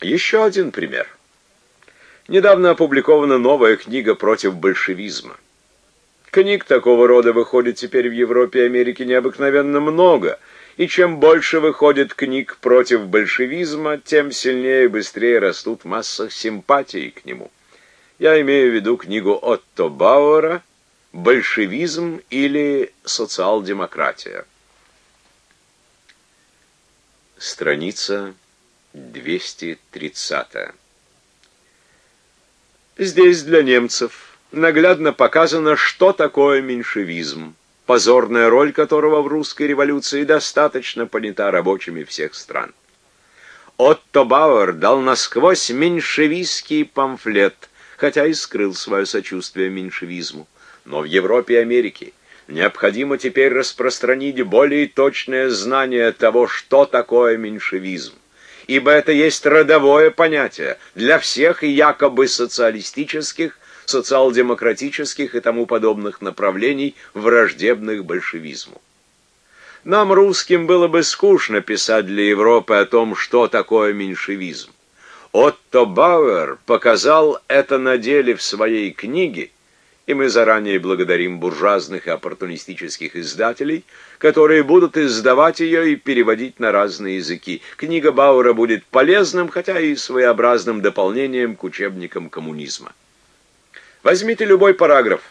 Еще один пример. Недавно опубликована новая книга против большевизма. Книг такого рода выходит теперь в Европе и Америке необыкновенно много, и чем больше выходит книг против большевизма, тем сильнее и быстрее растут в массах симпатии к нему. Я имею в виду книгу Отто Бауэра «Большевизм или социал-демократия». Страница 230. Здесь для немцев наглядно показано, что такое меньшевизм, позорная роль которого в русской революции достаточно понята рабочими всех стран. Отто Бауэр дал насквозь меньшевистский памфлет, хотя и скрыл свое сочувствие меньшевизму. Но в Европе и Америке необходимо теперь распространить более точное знание того, что такое меньшевизм ибо это есть родовое понятие для всех якобы социалистических, социал-демократических и тому подобных направлений, враждебных большевизму. Нам, русским, было бы скучно писать для Европы о том, что такое меньшевизм. Отто Бауэр показал это на деле в своей книге, и мы заранее благодарим буржуазных и оппортунистических издателей, которые будут издавать ее и переводить на разные языки. Книга Бауэра будет полезным, хотя и своеобразным дополнением к учебникам коммунизма. Возьмите любой параграф,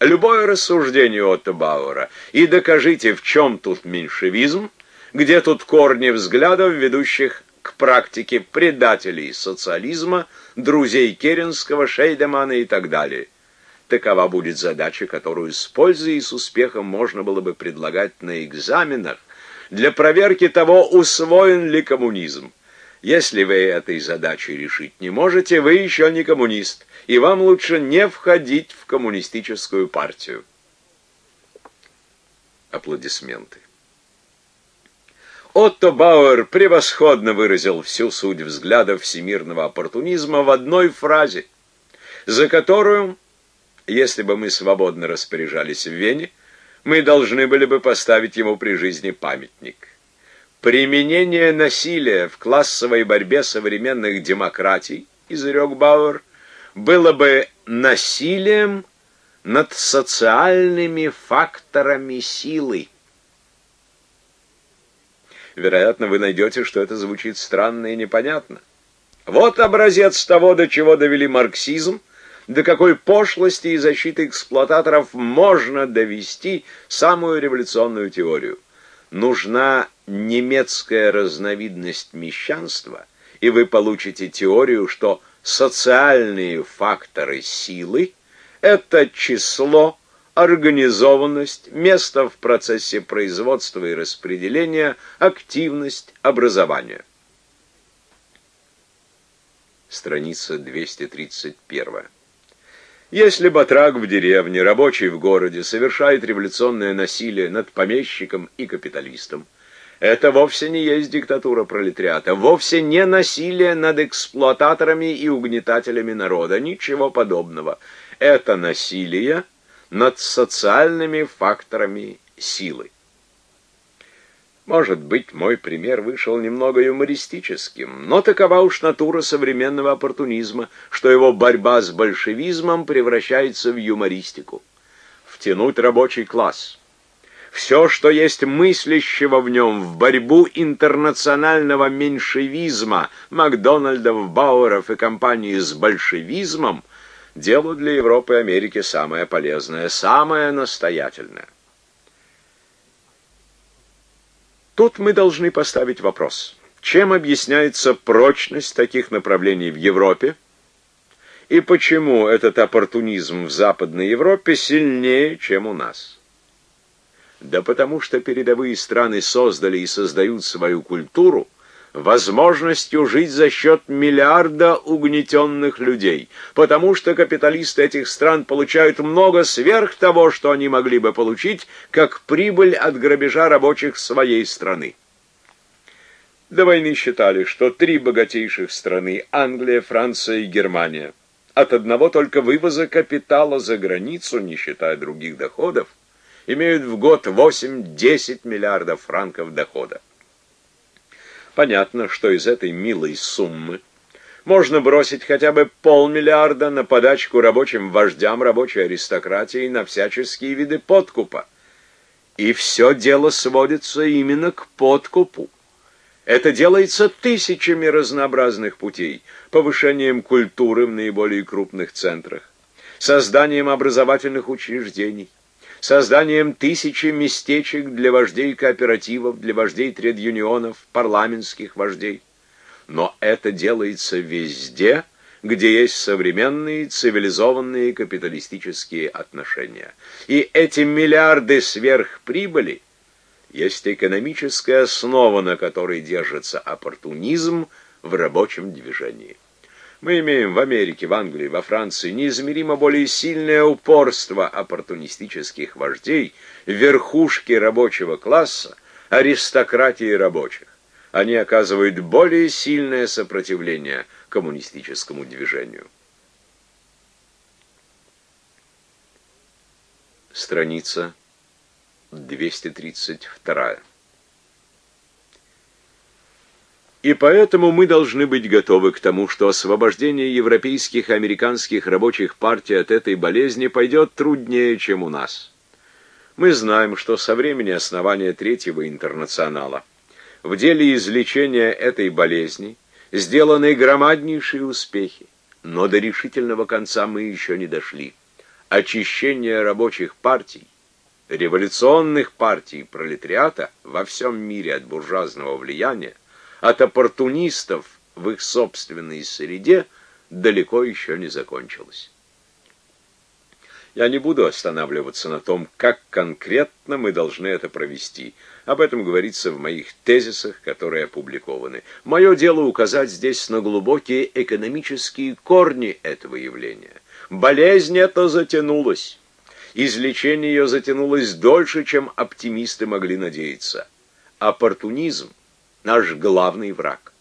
любое рассуждение Отто Бауэра и докажите, в чем тут меньшевизм, где тут корни взглядов, ведущих к практике предателей социализма, друзей Керенского, Шейдемана и так далее – Такова будет задача, которую с пользой и с успехом можно было бы предлагать на экзаменах для проверки того, усвоен ли коммунизм. Если вы этой задачи решить не можете, вы еще не коммунист, и вам лучше не входить в коммунистическую партию. Аплодисменты. Отто Бауэр превосходно выразил всю суть взглядов всемирного оппортунизма в одной фразе, за которую если бы мы свободно распоряжались в Вене, мы должны были бы поставить ему при жизни памятник. Применение насилия в классовой борьбе современных демократий, изрек Бауэр, было бы насилием над социальными факторами силы. Вероятно, вы найдете, что это звучит странно и непонятно. Вот образец того, до чего довели марксизм, до какой пошлости и защиты эксплуататоров можно довести самую революционную теорию. Нужна немецкая разновидность мещанства, и вы получите теорию, что социальные факторы силы – это число, организованность, место в процессе производства и распределения, активность, образование. Страница 231. Если батрак в деревне, рабочий в городе совершает революционное насилие над помещиком и капиталистом, это вовсе не есть диктатура пролетариата, вовсе не насилие над эксплуататорами и угнетателями народа, ничего подобного. Это насилие над социальными факторами силы. Может быть, мой пример вышел немного юмористическим, но такова уж натура современного оппортунизма, что его борьба с большевизмом превращается в юмористику. Втянуть рабочий класс. Все, что есть мыслящего в нем, в борьбу интернационального меньшевизма, Макдональдов, Бауэров и компании с большевизмом, дело для Европы и Америки самое полезное, самое настоятельное. Тут мы должны поставить вопрос. Чем объясняется прочность таких направлений в Европе? И почему этот оппортунизм в Западной Европе сильнее, чем у нас? Да потому что передовые страны создали и создают свою культуру, возможностью жить за счет миллиарда угнетенных людей, потому что капиталисты этих стран получают много сверх того, что они могли бы получить, как прибыль от грабежа рабочих своей страны. До войны считали, что три богатейших страны – Англия, Франция и Германия – от одного только вывоза капитала за границу, не считая других доходов, имеют в год 8-10 миллиардов франков дохода. Понятно, что из этой милой суммы Можно бросить хотя бы полмиллиарда на подачку рабочим вождям рабочей аристократии на всяческие виды подкупа. И все дело сводится именно к подкупу. Это делается тысячами разнообразных путей, повышением культуры в наиболее крупных центрах, созданием образовательных учреждений, созданием тысячи местечек для вождей кооперативов, для вождей тред-юнионов, парламентских вождей. Но это делается везде, где есть современные цивилизованные капиталистические отношения. И эти миллиарды сверхприбыли есть экономическая основа, на которой держится оппортунизм в рабочем движении. Мы имеем в Америке, в Англии, во Франции неизмеримо более сильное упорство оппортунистических вождей, верхушки рабочего класса, аристократии рабочих. Они оказывают более сильное сопротивление коммунистическому движению. Страница 232. И поэтому мы должны быть готовы к тому, что освобождение европейских и американских рабочих партий от этой болезни пойдет труднее, чем у нас. Мы знаем, что со времени основания Третьего интернационала в деле излечения этой болезни сделаны громаднейшие успехи, но до решительного конца мы еще не дошли. Очищение рабочих партий, революционных партий пролетариата во всем мире от буржуазного влияния от оппортунистов в их собственной среде далеко еще не закончилось. Я не буду останавливаться на том, как конкретно мы должны это провести. Об этом говорится в моих тезисах, которые опубликованы. Мое дело указать здесь на глубокие экономические корни этого явления. Болезнь эта затянулась. Излечение ее затянулось дольше, чем оптимисты могли надеяться. Оппортунизм наш главный враг.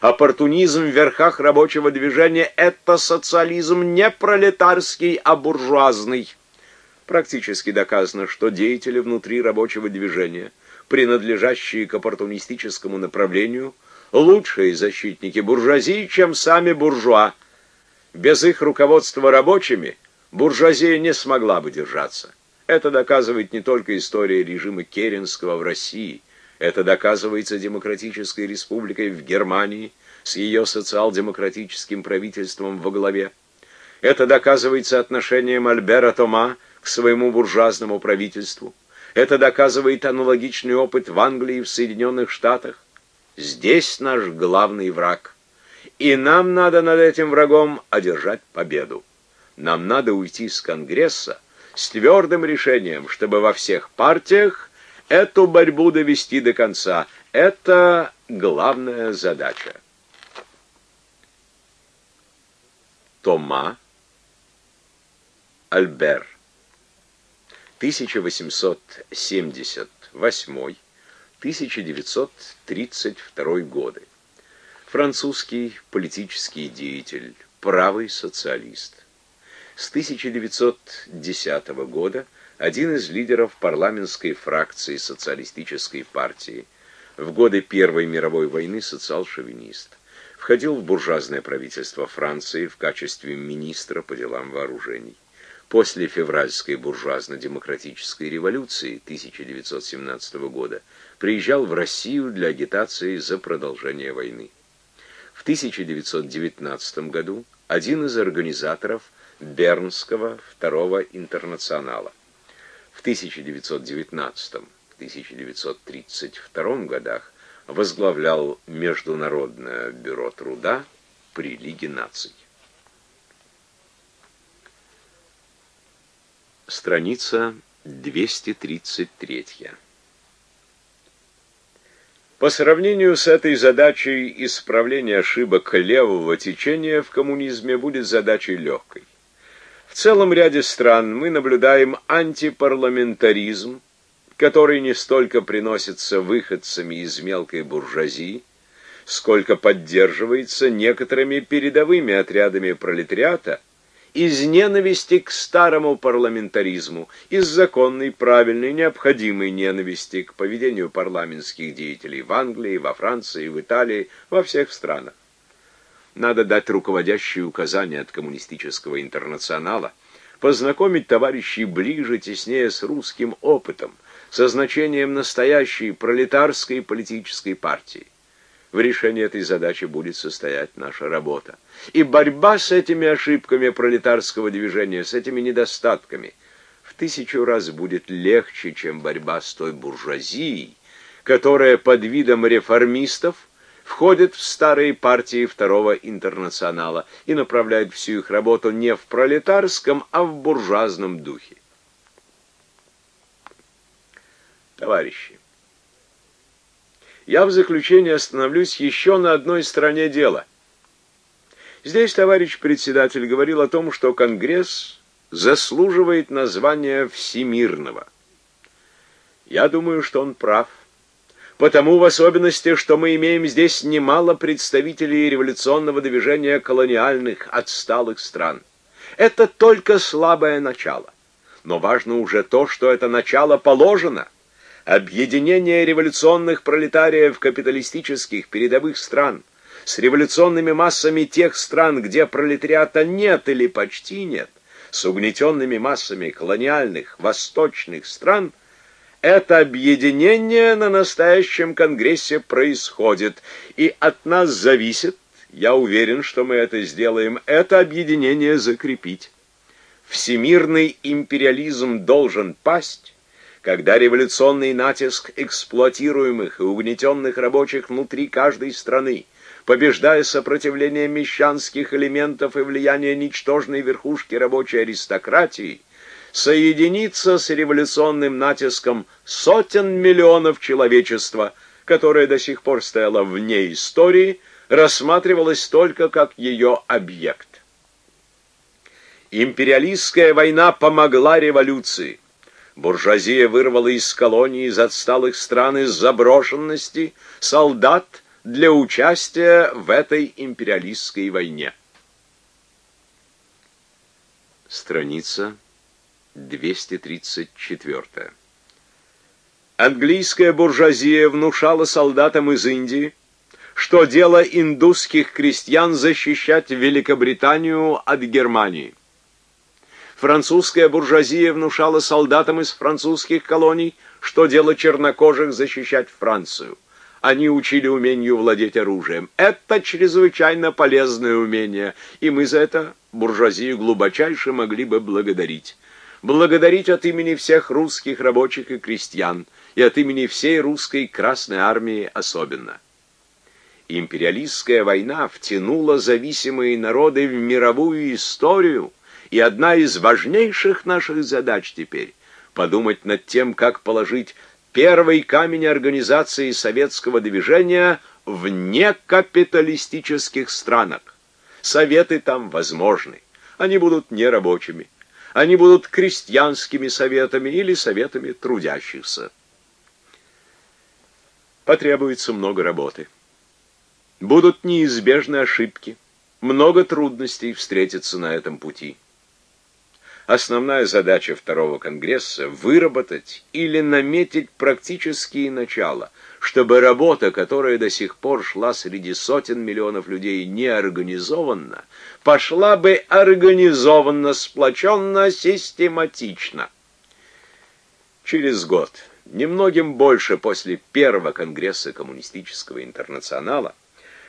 Оппортунизм в верхах рабочего движения – это социализм не пролетарский, а буржуазный. Практически доказано, что деятели внутри рабочего движения, принадлежащие к оппортунистическому направлению, лучшие защитники буржуазии, чем сами буржуа. Без их руководства рабочими буржуазия не смогла бы держаться. Это доказывает не только история режима Керенского в России – это доказывается демократической республикой в Германии с ее социал-демократическим правительством во главе. Это доказывается отношением Альбера Тома к своему буржуазному правительству. Это доказывает аналогичный опыт в Англии и в Соединенных Штатах. Здесь наш главный враг. И нам надо над этим врагом одержать победу. Нам надо уйти с Конгресса с твердым решением, чтобы во всех партиях эту борьбу довести до конца. Это главная задача. Тома Альбер 1878-1932 годы. Французский политический деятель, правый социалист. С 1910 года один из лидеров парламентской фракции социалистической партии, в годы Первой мировой войны социал-шовинист, входил в буржуазное правительство Франции в качестве министра по делам вооружений. После февральской буржуазно-демократической революции 1917 года приезжал в Россию для агитации за продолжение войны. В 1919 году один из организаторов Бернского второго интернационала. В 1919-1932 годах возглавлял Международное бюро труда при Лиге наций. Страница 233. По сравнению с этой задачей исправление ошибок левого течения в коммунизме будет задачей легкой. В целом ряде стран мы наблюдаем антипарламентаризм, который не столько приносится выходцами из мелкой буржуазии, сколько поддерживается некоторыми передовыми отрядами пролетариата из ненависти к старому парламентаризму, из законной, правильной, необходимой ненависти к поведению парламентских деятелей в Англии, во Франции, в Италии, во всех странах. Надо дать руководящие указания от коммунистического интернационала, познакомить товарищей ближе, теснее с русским опытом, со значением настоящей пролетарской политической партии. В решении этой задачи будет состоять наша работа. И борьба с этими ошибками пролетарского движения, с этими недостатками, в тысячу раз будет легче, чем борьба с той буржуазией, которая под видом реформистов входит в старые партии Второго интернационала и направляет всю их работу не в пролетарском, а в буржуазном духе. Товарищи, я в заключение остановлюсь еще на одной стороне дела. Здесь товарищ председатель говорил о том, что Конгресс заслуживает названия всемирного. Я думаю, что он прав. Потому в особенности, что мы имеем здесь немало представителей революционного движения колониальных отсталых стран. Это только слабое начало. Но важно уже то, что это начало положено – объединение революционных пролетариев капиталистических передовых стран с революционными массами тех стран, где пролетариата нет или почти нет, с угнетенными массами колониальных восточных стран, это объединение на настоящем конгрессе происходит, и от нас зависит, я уверен, что мы это сделаем, это объединение закрепить. Всемирный империализм должен пасть, когда революционный натиск эксплуатируемых и угнетенных рабочих внутри каждой страны, побеждая сопротивление мещанских элементов и влияние ничтожной верхушки рабочей аристократии, соединится с революционным натиском сотен миллионов человечества, которое до сих пор стояло вне истории, рассматривалось только как ее объект. Империалистская война помогла революции. Буржуазия вырвала из колоний, из отсталых стран, из заброшенности солдат для участия в этой империалистской войне. Страница 234. Английская буржуазия внушала солдатам из Индии, что дело индусских крестьян защищать Великобританию от Германии. Французская буржуазия внушала солдатам из французских колоний, что дело чернокожих защищать Францию. Они учили умению владеть оружием. Это чрезвычайно полезное умение, и мы за это буржуазию глубочайше могли бы благодарить. Благодарить от имени всех русских рабочих и крестьян, и от имени всей русской Красной Армии особенно. Империалистская война втянула зависимые народы в мировую историю, и одна из важнейших наших задач теперь — подумать над тем, как положить первый камень организации советского движения в некапиталистических странах. Советы там возможны. Они будут нерабочими. Они будут крестьянскими советами или советами трудящихся. Потребуется много работы. Будут неизбежны ошибки. Много трудностей встретится на этом пути. Основная задача Второго Конгресса – выработать или наметить практические начала, чтобы работа, которая до сих пор шла среди сотен миллионов людей неорганизованно, пошла бы организованно, сплоченно, систематично. Через год, немногим больше после Первого Конгресса Коммунистического Интернационала,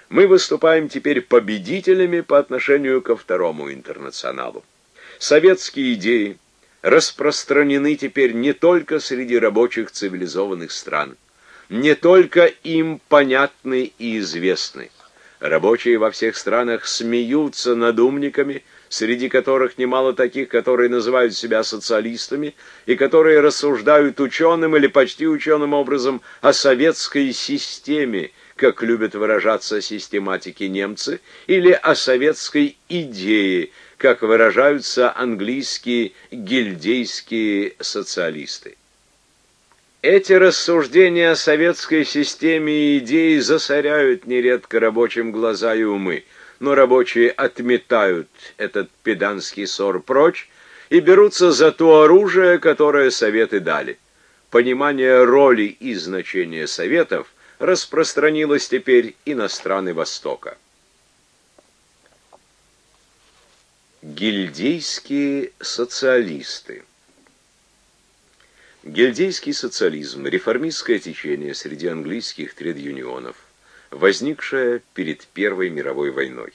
мы выступаем теперь победителями по отношению ко Второму Интернационалу. Советские идеи распространены теперь не только среди рабочих цивилизованных стран, не только им понятны и известны. Рабочие во всех странах смеются над умниками, среди которых немало таких, которые называют себя социалистами и которые рассуждают ученым или почти ученым образом о советской системе, как любят выражаться систематики немцы, или о советской идее, как выражаются английские гильдейские социалисты. Эти рассуждения о советской системе и идеи засоряют нередко рабочим глаза и умы, но рабочие отметают этот педанский ссор прочь и берутся за то оружие, которое советы дали. Понимание роли и значения советов распространилось теперь и на страны Востока. Гильдейские социалисты Гильдейский социализм – реформистское течение среди английских тред-юнионов, возникшее перед Первой мировой войной.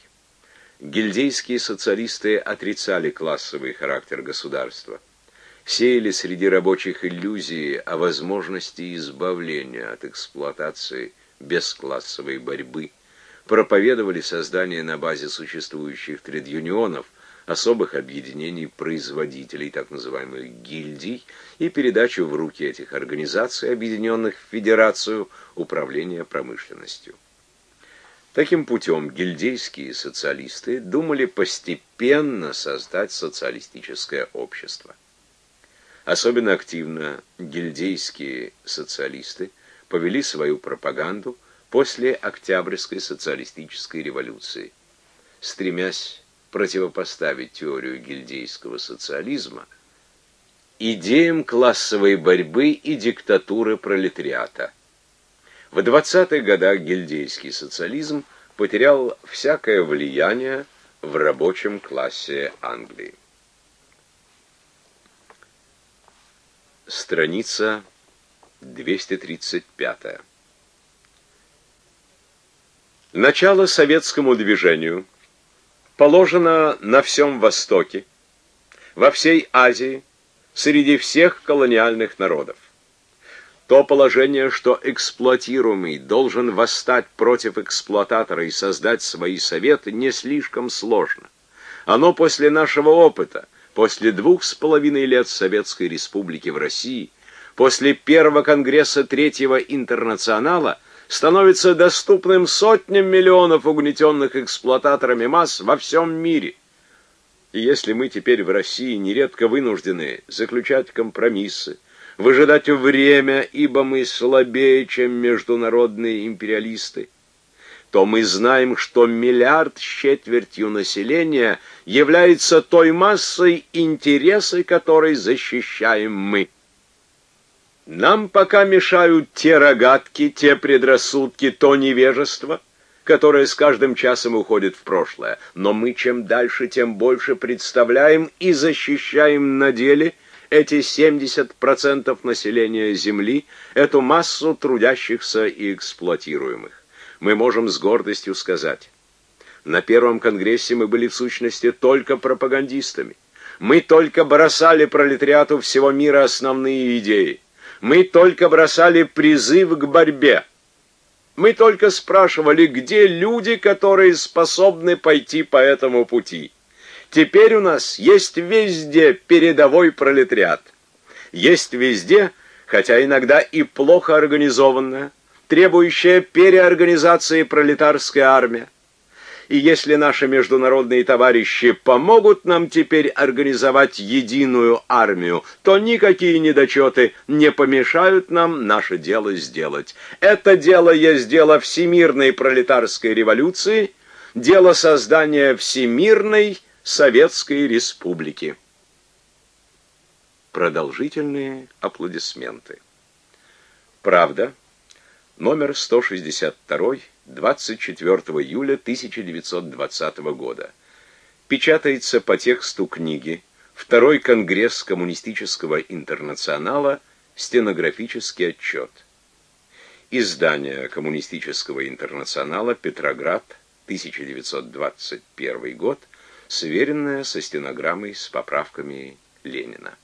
Гильдейские социалисты отрицали классовый характер государства, сеяли среди рабочих иллюзии о возможности избавления от эксплуатации без классовой борьбы, проповедовали создание на базе существующих тред-юнионов – особых объединений производителей, так называемых гильдий, и передачу в руки этих организаций, объединенных в Федерацию управления промышленностью. Таким путем гильдейские социалисты думали постепенно создать социалистическое общество. Особенно активно гильдейские социалисты повели свою пропаганду после Октябрьской социалистической революции, стремясь противопоставить теорию гильдейского социализма идеям классовой борьбы и диктатуры пролетариата. В 20-х годах гильдейский социализм потерял всякое влияние в рабочем классе Англии. Страница 235. Начало советскому движению – положено на всем Востоке, во всей Азии, среди всех колониальных народов. То положение, что эксплуатируемый должен восстать против эксплуататора и создать свои советы, не слишком сложно. Оно после нашего опыта, после двух с половиной лет Советской Республики в России, после первого конгресса Третьего Интернационала – становится доступным сотням миллионов угнетенных эксплуататорами масс во всем мире. И если мы теперь в России нередко вынуждены заключать компромиссы, выжидать время, ибо мы слабее, чем международные империалисты, то мы знаем, что миллиард с четвертью населения является той массой, интересы которой защищаем мы. Нам пока мешают те рогатки, те предрассудки, то невежество, которое с каждым часом уходит в прошлое. Но мы чем дальше, тем больше представляем и защищаем на деле эти 70% населения Земли, эту массу трудящихся и эксплуатируемых. Мы можем с гордостью сказать, на Первом Конгрессе мы были в сущности только пропагандистами. Мы только бросали пролетариату всего мира основные идеи мы только бросали призыв к борьбе. Мы только спрашивали, где люди, которые способны пойти по этому пути. Теперь у нас есть везде передовой пролетариат. Есть везде, хотя иногда и плохо организованная, требующая переорганизации пролетарская армия и если наши международные товарищи помогут нам теперь организовать единую армию, то никакие недочеты не помешают нам наше дело сделать. Это дело есть дело всемирной пролетарской революции, дело создания всемирной Советской Республики. Продолжительные аплодисменты. Правда, номер 162 24 июля 1920 года. Печатается по тексту книги Второй конгресс коммунистического интернационала. Стенографический отчет. Издание коммунистического интернационала Петроград, 1921 год, сверенное со стенограммой с поправками Ленина.